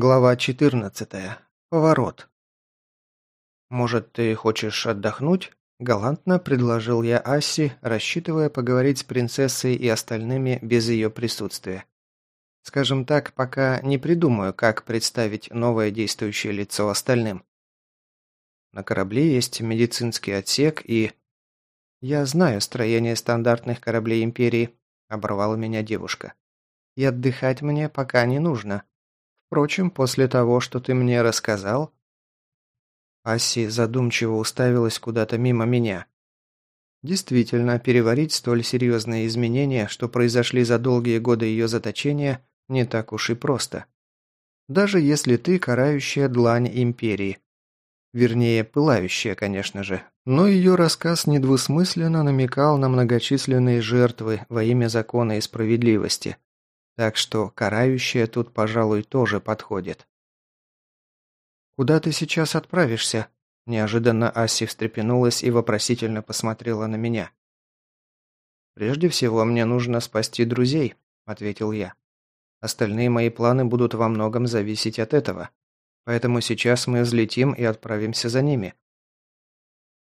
Глава 14. Поворот. «Может, ты хочешь отдохнуть?» – галантно предложил я Асси, рассчитывая поговорить с принцессой и остальными без ее присутствия. Скажем так, пока не придумаю, как представить новое действующее лицо остальным. На корабле есть медицинский отсек и... «Я знаю строение стандартных кораблей Империи», – оборвала меня девушка. «И отдыхать мне пока не нужно. Впрочем, после того, что ты мне рассказал...» Асси задумчиво уставилась куда-то мимо меня. Действительно, переварить столь серьезные изменения, что произошли за долгие годы ее заточения, не так уж и просто. Даже если ты карающая длань Империи. Вернее, пылающая, конечно же. Но ее рассказ недвусмысленно намекал на многочисленные жертвы во имя закона и справедливости, так что карающая тут, пожалуй, тоже подходит. «Куда ты сейчас отправишься?» Неожиданно Асси встрепенулась и вопросительно посмотрела на меня. «Прежде всего, мне нужно спасти друзей», — ответил я. «Остальные мои планы будут во многом зависеть от этого. Поэтому сейчас мы взлетим и отправимся за ними».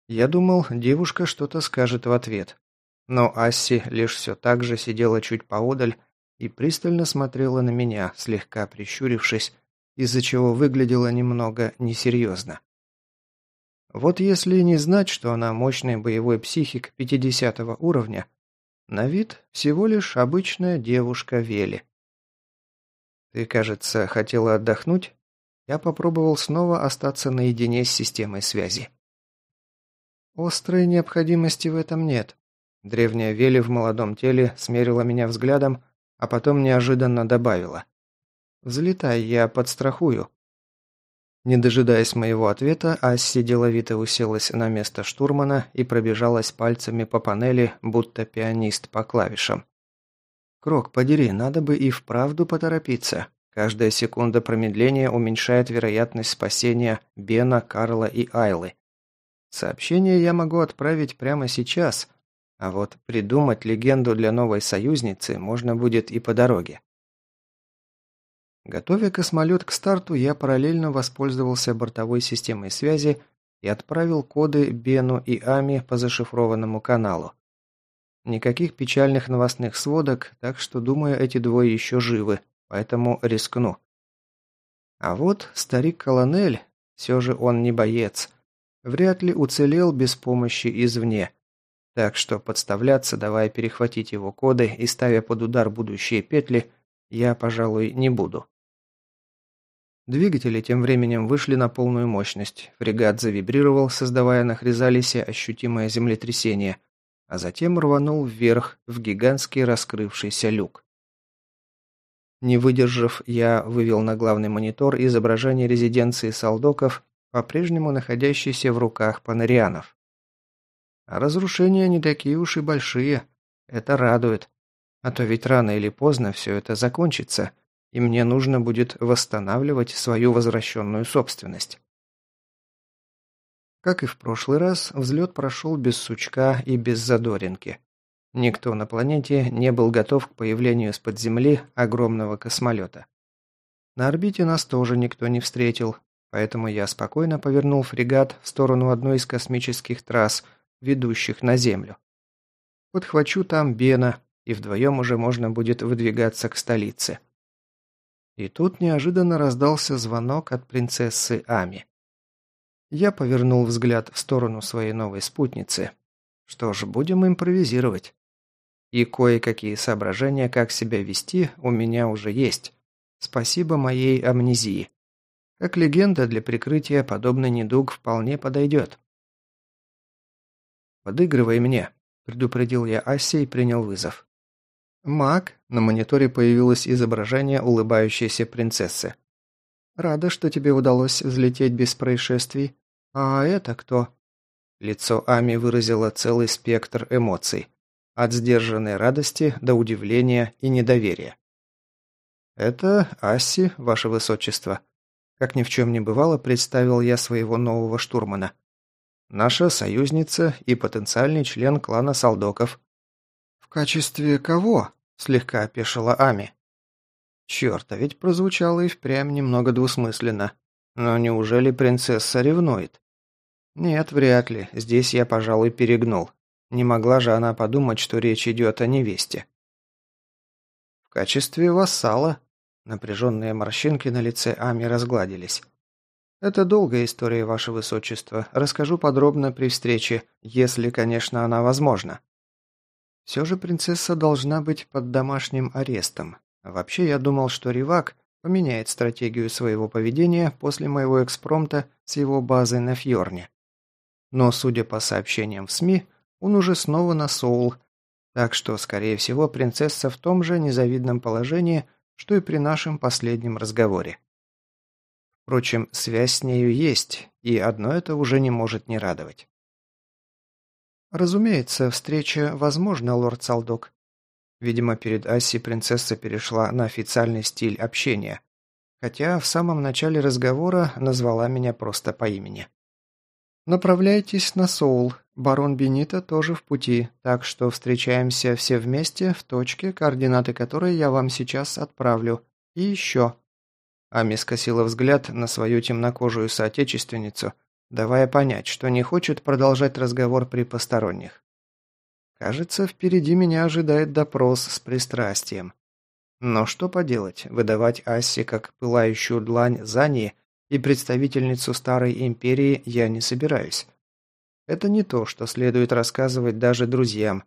Я думал, девушка что-то скажет в ответ. Но Асси лишь все так же сидела чуть поодаль и пристально смотрела на меня, слегка прищурившись, из-за чего выглядела немного несерьезно. Вот если не знать, что она мощный боевой психик 50 уровня, на вид всего лишь обычная девушка Вели. «Ты, кажется, хотела отдохнуть?» Я попробовал снова остаться наедине с системой связи. «Острой необходимости в этом нет». Древняя Вели в молодом теле смерила меня взглядом, а потом неожиданно добавила. «Взлетай, я подстрахую». Не дожидаясь моего ответа, Асси деловито уселась на место штурмана и пробежалась пальцами по панели, будто пианист по клавишам. «Крок, подери, надо бы и вправду поторопиться. Каждая секунда промедления уменьшает вероятность спасения Бена, Карла и Айлы. Сообщение я могу отправить прямо сейчас, а вот придумать легенду для новой союзницы можно будет и по дороге. Готовя космолет к старту, я параллельно воспользовался бортовой системой связи и отправил коды Бену и Ами по зашифрованному каналу. Никаких печальных новостных сводок, так что, думаю, эти двое еще живы, поэтому рискну. А вот старик-колонель, все же он не боец, вряд ли уцелел без помощи извне. Так что подставляться, давая перехватить его коды и ставя под удар будущие петли, я, пожалуй, не буду. Двигатели тем временем вышли на полную мощность. Фрегат завибрировал, создавая на Хризалисе ощутимое землетрясение, а затем рванул вверх в гигантский раскрывшийся люк. Не выдержав, я вывел на главный монитор изображение резиденции солдоков, по-прежнему находящейся в руках панарианов. А разрушения не такие уж и большие. Это радует. А то ведь рано или поздно все это закончится, и мне нужно будет восстанавливать свою возвращенную собственность. Как и в прошлый раз, взлет прошел без сучка и без задоринки. Никто на планете не был готов к появлению с-под земли огромного космолета. На орбите нас тоже никто не встретил, поэтому я спокойно повернул фрегат в сторону одной из космических трасс – ведущих на Землю. Подхвачу там Бена, и вдвоем уже можно будет выдвигаться к столице. И тут неожиданно раздался звонок от принцессы Ами. Я повернул взгляд в сторону своей новой спутницы. Что ж, будем импровизировать. И кое-какие соображения, как себя вести, у меня уже есть. Спасибо моей амнезии. Как легенда для прикрытия подобный недуг вполне подойдет. «Подыгрывай мне», – предупредил я Асе и принял вызов. «Маг», – на мониторе появилось изображение улыбающейся принцессы. «Рада, что тебе удалось взлететь без происшествий. А это кто?» Лицо Ами выразило целый спектр эмоций. От сдержанной радости до удивления и недоверия. «Это Асси, ваше высочество». Как ни в чем не бывало, представил я своего нового штурмана. Наша союзница и потенциальный член клана Салдоков». «В качестве кого?» – слегка опешила Ами. Черт, а ведь прозвучало и впрямь немного двусмысленно. Но неужели принцесса ревнует? Нет, вряд ли. Здесь я, пожалуй, перегнул. Не могла же она подумать, что речь идет о невесте. В качестве вассала напряженные морщинки на лице Ами разгладились. Это долгая история, ваше высочество. Расскажу подробно при встрече, если, конечно, она возможна. Все же принцесса должна быть под домашним арестом. Вообще, я думал, что Ривак поменяет стратегию своего поведения после моего экспромта с его базой на Фьорне. Но, судя по сообщениям в СМИ, он уже снова на Соул, так что, скорее всего, принцесса в том же незавидном положении, что и при нашем последнем разговоре. Впрочем, связь с нею есть, и одно это уже не может не радовать. «Разумеется, встреча возможна, лорд Салдок». Видимо, перед Асси принцесса перешла на официальный стиль общения, хотя в самом начале разговора назвала меня просто по имени. «Направляйтесь на Соул. Барон Бенита тоже в пути, так что встречаемся все вместе в точке, координаты которой я вам сейчас отправлю. И еще». Ами скосила взгляд на свою темнокожую соотечественницу, давая понять, что не хочет продолжать разговор при посторонних. Кажется, впереди меня ожидает допрос с пристрастием. Но что поделать, выдавать Асси как пылающую длань Зани и представительницу Старой Империи я не собираюсь. Это не то, что следует рассказывать даже друзьям.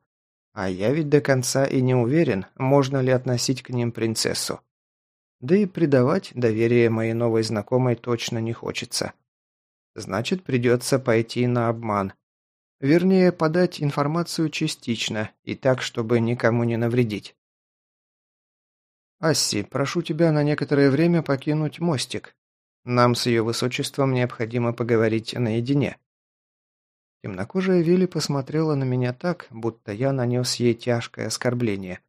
А я ведь до конца и не уверен, можно ли относить к ним принцессу. Да и предавать доверие моей новой знакомой точно не хочется. Значит, придется пойти на обман. Вернее, подать информацию частично и так, чтобы никому не навредить. «Асси, прошу тебя на некоторое время покинуть мостик. Нам с ее высочеством необходимо поговорить наедине». Темнокожая Вилли посмотрела на меня так, будто я нанес ей тяжкое оскорбление.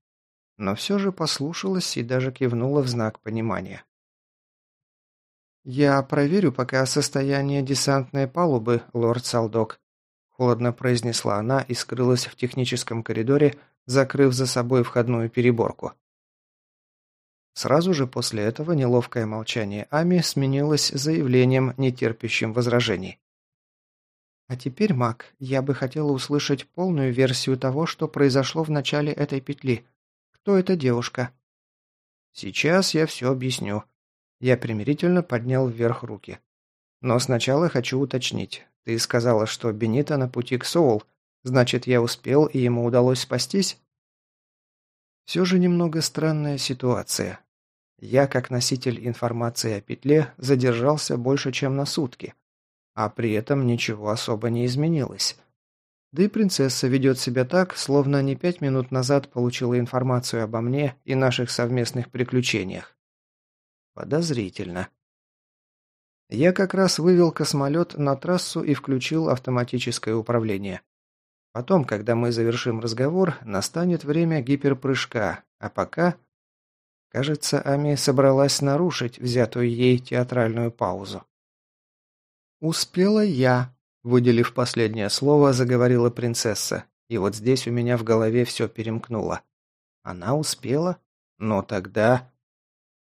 Но все же послушалась и даже кивнула в знак понимания. «Я проверю пока состояние десантной палубы, лорд Салдок», холодно произнесла она и скрылась в техническом коридоре, закрыв за собой входную переборку. Сразу же после этого неловкое молчание Ами сменилось заявлением, нетерпящим возражений. «А теперь, Мак, я бы хотела услышать полную версию того, что произошло в начале этой петли. Кто эта девушка?» «Сейчас я все объясню», я примирительно поднял вверх руки. «Но сначала хочу уточнить. Ты сказала, что Бенита на пути к Соул. Значит, я успел, и ему удалось спастись?» Все же немного странная ситуация. Я, как носитель информации о петле, задержался больше, чем на сутки. А при этом ничего особо не изменилось. Да и принцесса ведет себя так, словно не пять минут назад получила информацию обо мне и наших совместных приключениях. Подозрительно. Я как раз вывел космолет на трассу и включил автоматическое управление. Потом, когда мы завершим разговор, настанет время гиперпрыжка, а пока... Кажется, Ами собралась нарушить взятую ей театральную паузу. «Успела я», — выделив последнее слово, заговорила принцесса. И вот здесь у меня в голове все перемкнуло. Она успела? Но тогда...